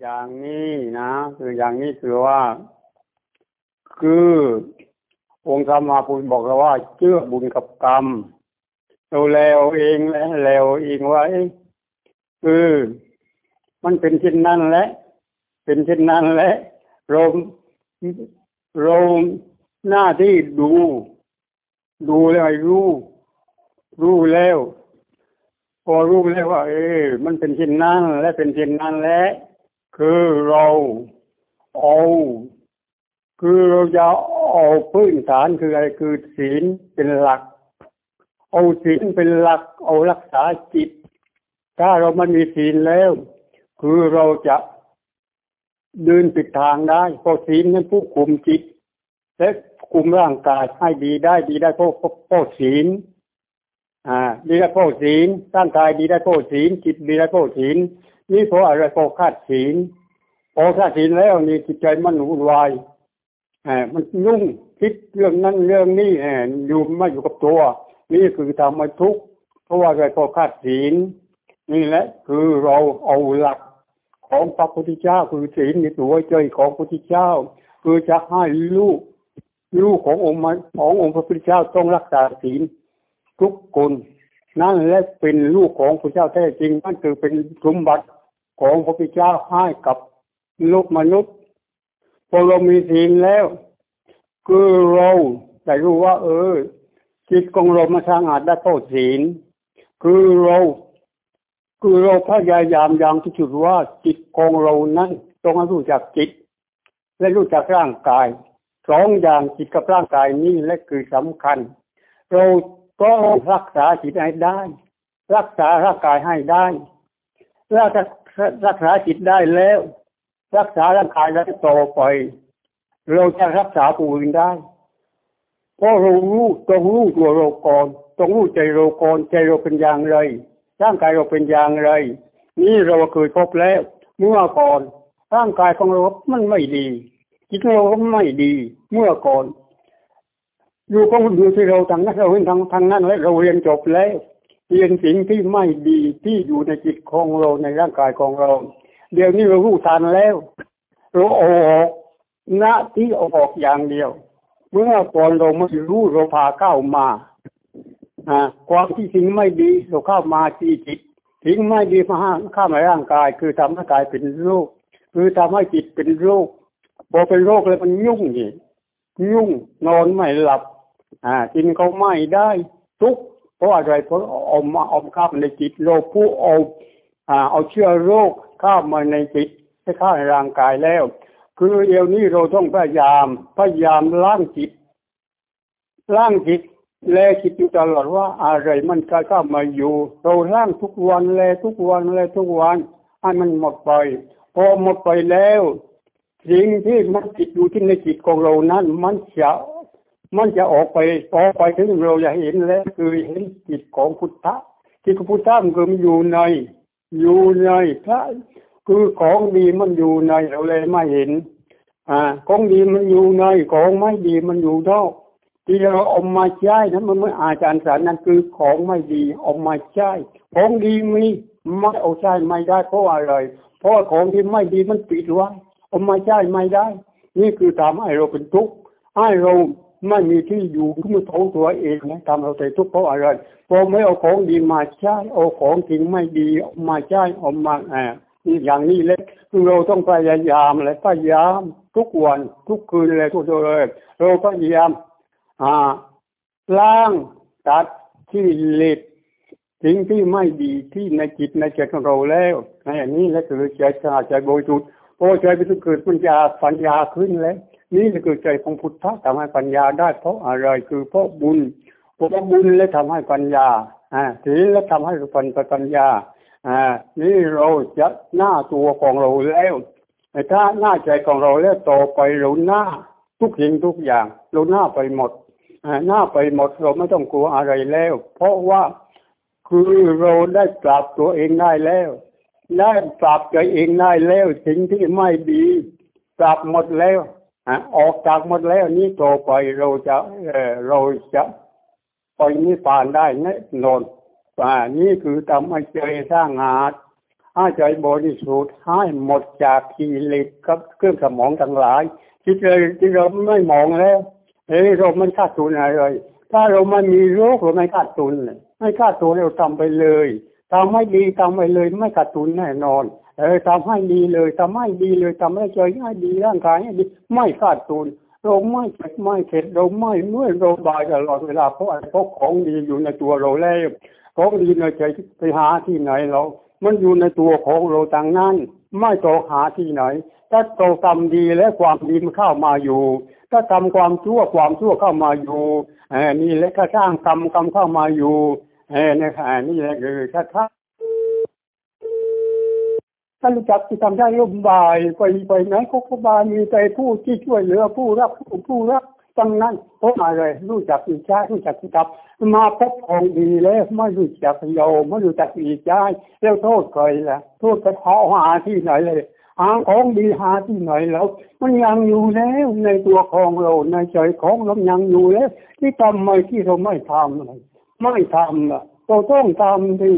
อย่างนี้นะ คืออย่างนี้คือว่า คือองค์ธรรมาพุทธบอกเราว่าเชื่อบุญกับกรรมเราแล้วเองแล้วแล้วเองว่าคือมันเป็นเช่นนั้นแหละ เป็นเช่นนั้นแหละเราเราหน้าที่ดู ดูแล้วรู้ รู้แล้ว พอรู้แล้วว่า เออมันเป็นเช่นนั้นและเป็นเช่นนั้นแหละ คือเราเอาคือเราจะเอาพื้นฐานคืออะไรคือศีลเป็นหลัก เอาศีลเป็นหลัก เอารักษาจิต ถ้าเรามันมีศีลแล้ว คือเราจะเดินปิดทางได้เพราะศีลนั้นผู้คุมจิตและคุมร่างกายให้ดีได้ดีได้เพราะเพราะศีลอ่า ดีได้เพราะศีลร่างกายดีได้เพราะศีลจิตดีได้เพราะศีล นี่เพราะอะไรเพราะขาดศีลพอขาดศีลแล้วนี่จิตใจมันวุ่นวายอ่ามันยุ่งคิดเรื่องนั้นเรื่องนี้อ่อยู่ไม่อยู่กับตัว นี่คือทำมาทุกข์เพราะว่าอะไรเพราะขาดศีลนี่แหละคือเราเอาหลักของพระพุทธเจ้าคือศีลในตัวใจของพระพุทธเจ้า คือจะให้ลูกลูกขององค์ขององค์พระพุทธเจ้าต้องรักษาศีลทุกคนนั่นแหละเป็นลูกของพระเจ้าแท้จริงนั่นคือเป็นสมบัติ ของพระพุทธเจ้าให้กับลูกมนุษย์พอเรามีศีลแล้ว คือเราได้รู้ว่า เออจิตของเรามาสร้างอาจได้โทษศีลคือเราคือเราพยายามอย่างที่สุดว่าจิตของเรานั้นต้องรู้จักจิต และรู้จักร่างกายสองอย่างจิตกับร่างกายนี่และคือสำคัญ เราต้องรักษาจิตให้ได้ รักษาร่างกายให้ได้รัก รักษาจิตได้แล้ว รักษาร่างกายแล้วต่อไป เราจะรักษาผู้อื่นได้เพราะเรารู้ต้องรู้ตัวเราก่อนต้องรู้ใจเราก่อนใจเราเป็นอย่างไรร่างกายเราเป็นอย่างไร นี่เราเคยพบแล้ว เมื่อก่อนร่างกายของเรามันไม่ดีจิตเราก็ไม่ดีเมื่อก่อนอยู่ก็อยู่ที่เราทางนั้นเราเห็นทางทางนั้นแล้วเราเรียนจบแล้ว เรียนสิ่งที่ไม่ดีที่อยู่ในจิตของเราในร่างกายของเรา เดี๋ยวนี้เรารู้ทันแล้วเราออกหน้าที่ออกอย่างเดียว เมื่อก่อนเราไม่รู้เราพาเข้ามาความที่สิ่งไม่ดีเราเข้ามาที่จิตสิ่งไม่ดีมาเข้ามาร่างกาย คือทำให้กายเป็นโรคคือทำให้จิตเป็นโรคพอเป็นโรคเลยมันยุ่งนี่ยุ่งนอนไม่หลับ อ่ากินเขาไม่ได้ทุก เพราะอะไรเพราะอมาเอาข้ามในจิตโรคผู้เอาอ่าเอาเชื้อโรคเข้ามาในจิตให้เข้าในร่างกายแล้ว คือเดี๋ยวนี้เราต้องพยายามพยายามล้างจิตล้างจิตแลคิดอยู่ตลอดว่าอะไรมันจะเข้ามาอยู่ เราล่างทุกวันแลทุกวันแลทุกวันให้มันหมดไปพอหมดไปแล้วสิ่งที่มันติดอยู่ที่ในจิตของเรานั้นมันจะ มันจะออกไปออกไปถึงเราจะเห็นแล้วคือเห็นจิตของพุทธะจิตของพุทธะมันคือมันอยู่ใน อยู่ในพระคือของดีมันอยู่ในเราเลยไม่เห็น อ่า ของดีมันอยู่ในของไม่ดีมันอยู่นอกที่เราเอามาใช้นั้นมันไม่อาจารย์สารนั้นคือของไม่ดีเอามาใช้ของดีมีไม่เอาใช้ไม่ได้เพราะอะไรเพราะของที่ไม่ดีมันปิดไว้เอามาใช้ไม่ได้ นี่คือทำให้เราเป็นทุกข์ให้เรา ไม่มีที่อยู่ที่มันของตัวเองนะทำเราใจทุกข์เพราะอะไรพอไม่เอาของดีมาใช้เอาของจริงไม่ดีมาใช้เอามาแอบอย่างนี้เลยคือเราต้องพยายามเลยพยายามทุกวันทุกคืนเลยทุกตัวเลยเราพยายามอ่าล้างตัดที่เล็ดสิ่งที่ไม่ดีที่ในจิตในใจของเราแล้วในอันนี้และคือใจสะอาดใจบริสุทธิ์พอใจไปถึงเกิดปัญญาปัญญาขึ้นแล้ว นี่คือใจของพุทธะทำให้ปัญญาได้เพราะอะไรคือเพราะบุญเพราะบุญและทำให้ปัญญาอ่าศีลและทำให้ปัญปัญญาอ่านี่เราจะหน้าตัวของเราแล้วถ้าหน้าใจของเราแล้วต่อไปเราหน้าทุกสิ่งทุกอย่าง เราหน้าไปหมดหน้าไปหมดเราไม่ต้องกลัวอะไรแล้ว เพราะว่าคือเราได้ปรับตัวเองได้แล้วได้ปรับใจเองได้แล้วสิ่งที่ไม่ดีปรับหมดแล้ว ออกจากหมดแล้วนี่ต่อไปเราจะเออเราจะไปนิพพานได้แน่นอนอ่านี่คือทำให้ใจสร้างหาดให้ใจบริสุทธิ์ให้หมดจากกิเลสกับเครื่องสมองทั้งหลายที่เลยที่เราไม่มองแล้วเฮ้ยเราไม่ขาดทุนอะไรถ้าเราไม่มีโรคเราไม่ขาดทุนเลยไม่ขาดทุนเราทำไปเลยทำให้ดีทำไปเลยไม่ขาดทุนแน่นอน เออทำให้ดีเลยทำให้ดีเลยทำให้ใจให้ดีร่างกายให้ดีไม่ขาดทุนเราไม่เข็ดไม่เข็ดเราไม่เมื่อยเราบายตลอดเวลาเพราะอะไรเพราะของดีอยู่ในตัวเราแล้วของดีในใจไปหาที่ไหนเรา มันอยู่ในตัวของเราต่างนั้น ไม่โตหาที่ไหน ถ้าโตทำดีและความดีมันเข้ามาอยู่ ถ้าทำความชั่วความชั่วเข้ามาอยู่เอนี่และถ้าสร้างกรรมกรรมเข้ามาอยู่เออนะคะนี่แหละคือถ้า ถ้าถ้ารู้จักที่ทำได้ร่มบายไปไปไหนก็สบายมีใจผู้ที่ช่วยเหลือผู้รับผู้ผู้รับตั้งนั้นเพราะอะไรรู้จักอีกใจรู้จักที่ทับมาพบของดีแล้วไม่รู้จักโยไม่รู้จักอีกใจแล้วโทษใครล่ะโทษไปหาหาที่ไหนเลยหาของดีหาที่ไหนแล้วมันยังอยู่แล้วในตัวของเราในใจของเรายังอยู่แล้วที่ทำไมที่เราไม่ทำไม่ทำล่ะ เราต้องทำดี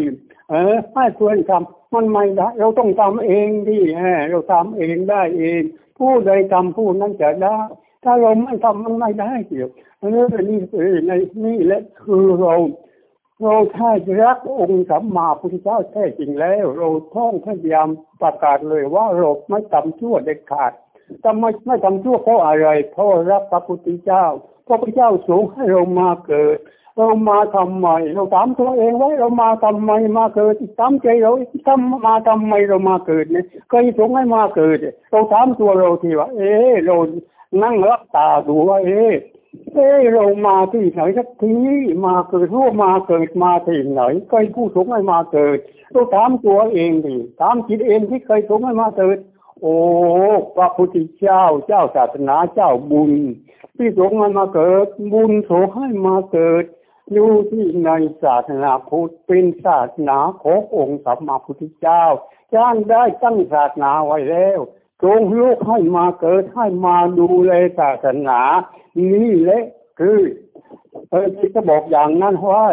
เออให้เพื่อนทำมันไม่ได้เราต้องทำเองดิเออเราทำเองได้เอง ผู้ใดทำผู้นั้นจะได้ถ้าเราไม่ทำมันไม่ได้เกี่ยวเออนี่เออในนี่และคือเราเราถ้ารักองค์สัมมาพุทธเจ้าแท้จริงแล้ว เราท่องพยายามประกาศเลยว่าเราไม่ทำชั่วเด็ดขาดทำไมไม่ทำชั่วเพราะอะไรเพราะรักพระพุทธเจ้าพระพุทธเจ้าสูงให้เรามาเกิด เรามาทำไมเราถามตัวเองไว้เรามาทำไมมาเกิดถามใจเราทำมาทำไมเรามาเกิดเนี่ยเคยสงให้มาเกิด เราถามตัวเราทีว่า เออเรานั่งรับตาดูว่า เออเออเรามาที่ไหนสักทีมาเกิดรู้มาเกิดมาที่ไหนเคยผู้สงให้มาเกิดเราถามตัวเองดิถามจิตเองที่เคยสงให้มาเกิดโอ้พระพุทธเจ้าเจ้าศาสนาเจ้าบุญ ที่สงให้มาเกิด บุญสงให้มาเกิด อยู่ที่ในศาสนาพุทธเป็นศาสนาขององค์สัมมาพุทธเจ้าจ้างได้ตั้งศาสนาไว้แล้วจงลูกให้มาเกิดให้มาดูแลศาสนา นี่แหละคือเออที่จะบอกอย่างนั้นว่า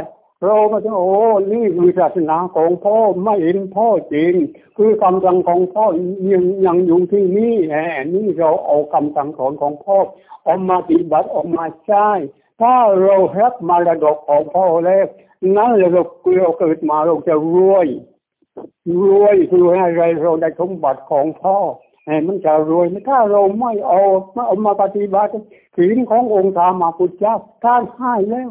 เราก็จะโอ้นี่คือศาสนาของพ่อไม่เห็นพ่อจริง คือคำสั่งของพ่อยังยังอยู่ที่นี่แหมนี่เราเอาคำสั่งสอนของพ่อออกมาปฏิบัติออกมาใช้ ถ้าเรารับมารดกของพ่อแล้วนั่นเราเราเกิดมาเราจะรวย รวยคืออะไรเราได้สมบัติของพ่อมันจะรวยถ้าเราไม่เอาไม่เอามาปฏิบัติศีลขององค์ธรรมาพุทธเจ้าท่านให้แล้ว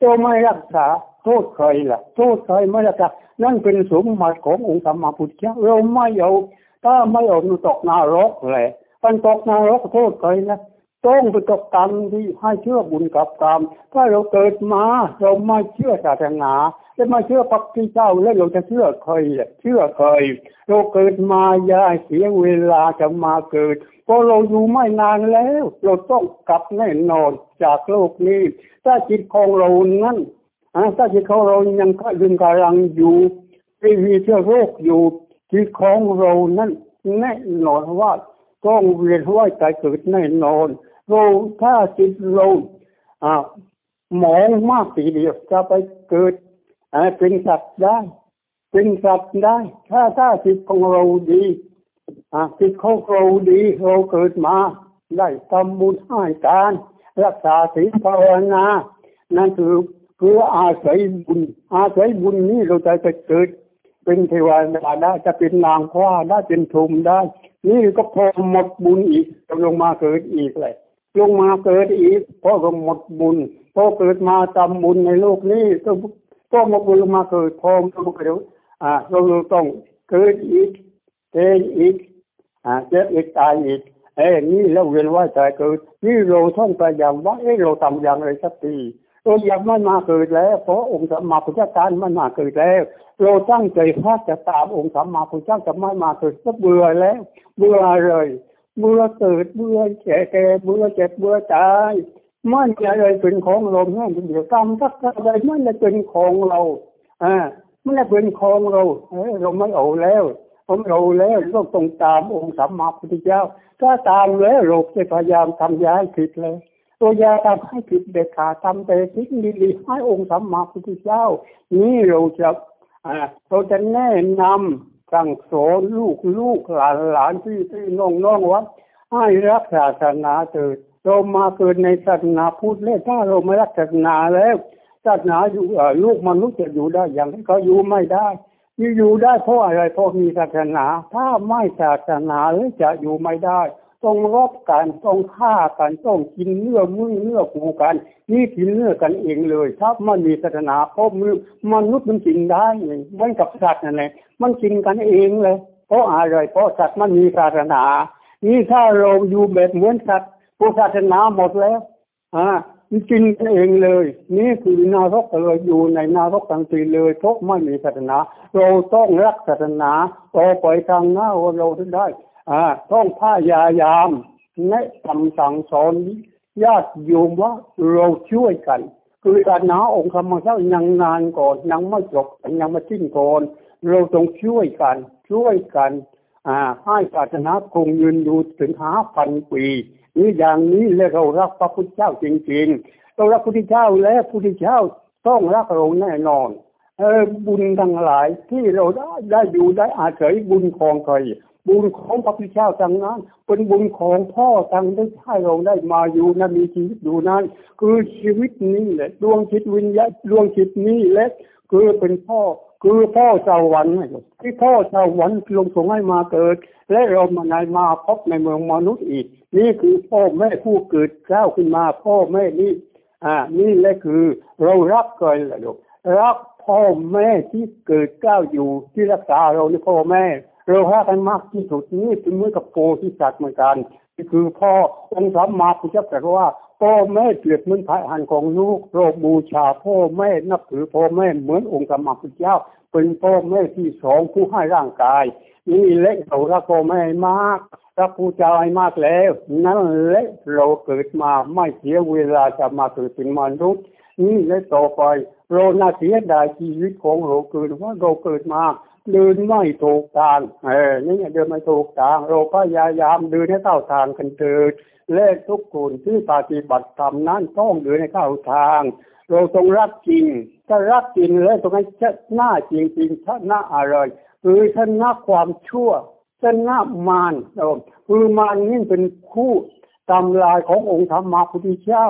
เราไม่รักษาโทษใครล่ะ โทษใครไม่รักษานั่นเป็นสมบัติขององค์ธรรมาพุทธเจ้าเราไม่เอาถ้าไม่เอาตกนรกเลยมันตกนรกโทษใครนะ ต้องไปตกกรรมที่ให้เชื่อบุญกับกรรมถ้าเราเกิดมาเราไม่เชื่อศาสนาจะไม่เชื่อพระพุทธเจ้าแล้วเราจะเชื่อใครเชื่อใครเราเกิดมาอย่าเสียเวลาจะมาเกิดเพราะเราอยู่ไม่นานแล้ว เราต้องกลับแน่นอนจากโลกนี้ ถ้าจิตของเรานั้นถ้าจิตของเรายังก็ยังกำลังอยู่มีเชื้อโรคอยู่จิตของเรานั้นแน่นอนว่าต้องเรียนว่าใจเกิดแน่นอน เราถ้าจิตเราอ่ามองมากทีเดียวจะไปเกิดเป็นสัตว์ได้ เป็นสัตว์ได้ ถ้าถ้าจิตของเราดีอ่าจิตของเราดีเราเกิดมาได้ทำบุญให้การรักษาศีลภาวนา นั่นคือเพื่ออาศัยบุญ อาศัยบุญนี้เราจะไปเกิด เป็นเทวดาได้จะเป็นนางฟ้าได้เป็นทุมได้ นี่ก็พอหมดบุญอีกลงมาเกิดอีกเลย ลงมาเกิดอีกเพราะก็หมดบุญพอเกิดมาทำบุญในโลกนี้ก็ก็หมดบุญลงมาเกิดพอมันก็เดี๋ยวอ่าเราต้องเกิดอีกเกิดอีกอ่าเจ็บอีกตายอีกเอ้นี่แล้วเวียนว่ายตายเกิดนี่เราท่องพยายามว่าเอ้เราทำอย่างไรสักทีเราอยากไม่มาเกิดแล้วเพราะองค์สัมมาพุทธเจ้าไม่มาเกิดแล้วเราตั้งใจว่าจะตามองค์สัมมาพุทธเจ้าจะไม่มาเกิดก็เบื่อแล้วเบื่อเลย เบื่อเกิดเบื่อแก่แก่เบื่อเจ็บเบื่อตายมันจะอะไรเป็นของเราเนี่ยเดี๋ยวกรรมสักอะไรมันจะเป็นของเราอ่ามันจะเป็นของเราเออเราไม่เอาแล้วผมเราแล้วเราต้องตามองค์สัมมาพุทธเจ้า ถ้าตามแล้วเราจะพยายามทำยาผิดเลย ตัวยาทำให้ผิดเด็ดขาดทำแต่ทิ้งดีๆให้องค์สัมมาพุทธเจ้า นี่เราจะอ่าเราจะแนะนำ สั่งสอนลูกลูกหลานหลานพี่พี่น้องน้องว่าให้รักศาสนาเถิดเรามาเกิดในศาสนาพุทธแล้วถ้าเราไม่รักศาสนาแล้วศาสนาอยู่ลูกมนุษย์จะอยู่ได้อย่างที่เขาอยู่ไม่ได้อยู่อยู่ได้เพราะอะไรเพราะมีศาสนา ถ้าไม่ศาสนาเลยจะอยู่ไม่ได้ ต้องรบกันต้องฆ่ากันต้องกินเนื้อมือเนื้อผูกัน นี่กินเนื้อกันเองเลย ถ้ามันมีศาสนาเพราะมือมนุษย์มันกินได้เหมือนกับสัตว์นั่นแหละ มันกินกันเองเลย เพราะอะไรเพราะสัตว์มันมีศาสนา นี่ถ้าเราอยู่แบบเหมือนสัตว์ผู้ศาสนาหมดแล้ว อ่ามันกินกันเองเลย นี่คือนารกเลยอยู่ในนารกทันทีเลยเพราะไม่มีศาสนา เราต้องรักศาสนาต่อไปทางหน้าเราถึงได้ อ่า ต้องพยายามแนะนำสั่งสอนญาติโยมว่าเราช่วยกัน คือการนาองค์ธรรมเจ้ายังนานก่อนยังไม่จบยังไม่สิ้นก่อน เราต้องช่วยกัน ช่วยกันให้ศาสนาคงยืนอยู่ถึงห้าพันปีนี่อย่างนี้เลยเรารักพระพุทธเจ้าจริงๆเรารักพระพุทธเจ้าและพระพุทธเจ้าต้องรักเราแน่นอนเออบุญทั้งหลายที่เราได้ได้อยู่ได้อาศัยบุญของใครบุญของพระพุทธเจ้าจังนั้น เป็นบุญของพ่อจังได้ให้เราได้มาอยู่นั้นมีชีวิตอยู่นั้น คือชีวิตนี้แหละดวงจิตวิญญาณดวงจิตนี้แหละ คือเป็นพ่อคือพ่อสวรรค์ที่พ่อสวรรค์ลงส่งให้มาเกิด และเรามาในมาพบในเมืองมนุษย์อีก นี่คือพ่อแม่ผู้เกิดเจ้าขึ้นมาพ่อแม่นี่อ่านี่แหละคือเรารักกันแหละลูกรักพ่อแม่ที่เกิดเจ้าอยู่ที่รักษาเราในพ่อแม่ เรารักกันมากที่สุดนี่เป็นเหมือนกับโพธิสัตว์เหมือนกันนี่คือพ่อองค์สัมมาพุทธเจ้าตรัสว่า พ่อแม่เปรียบเหมือนพระหันของลูกเราบูชาพ่อแม่นับถือพ่อแม่เหมือนองค์สัมมาพุทธเจ้า เป็นพ่อแม่ที่สองผู้ให้ร่างกาย นี่เล็กเรารักพ่อแม่มากรักผู้เจ้าให้มากแล้ว นั่นแหละเราเกิดมาไม่เสียเวลาจะมาเกิดเป็นมนุษย์นี่และต่อไปเราน่าเสียดายชีวิตของเราเกิดว่าเราเกิดมาเดินไม่ถูกทางเออนี่เดินไม่ถูกทาง เราพยายามเดินให้เข้าทางกันเถิด และทุกคนที่ปฏิบัติธรรมนั้นต้องเดินให้เข้าทาง เราต้องรักจริงถ้ารักจริงแล้วตรงนั้นจะหน้าจริงจริงชนะอะไรคือชนะความชั่วชนะมารคือมารนี่เป็นคู่ตำลายขององค์ธรรมพุทธเจ้า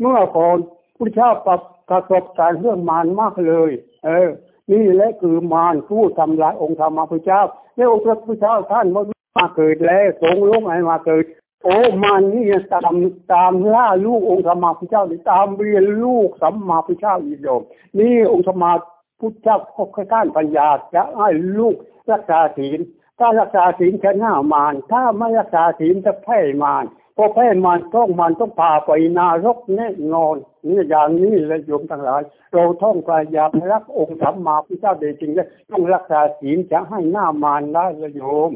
เมื่อก่อนพุทธเจ้าประสบการเรื่องมารมากเลย เออ นี่แหละคือมารผู้ทำลายองค์ธรรมพระเจ้าแล้วองค์พระพุทธเจ้าท่านมาเกิดแล้วทรงลงให้มาเกิด โอ้มันนี่ตามตามล่าลูกองค์ธรรมพระเจ้าตามเรียนลูกสัมมาพระเจ้าอีกโยมนี่องค์ธรรมพุทธเจ้าพบข้านปัญญาจะให้ลูกรักษาศีลถ้ารักษาศีลชนะมารถ้าไม่รักษาศีลจะแพ้มารพอแพ้มันต้องมันต้องพาไปนารกแน่นอนนี่อย่างนี้เลยโยมทั้งหลาย เราท่องพยายามรักองค์สัมมาพุทธเจ้าเดจริงเลยต้องรักษาศีลจะให้หน้ามารได้เลยโยม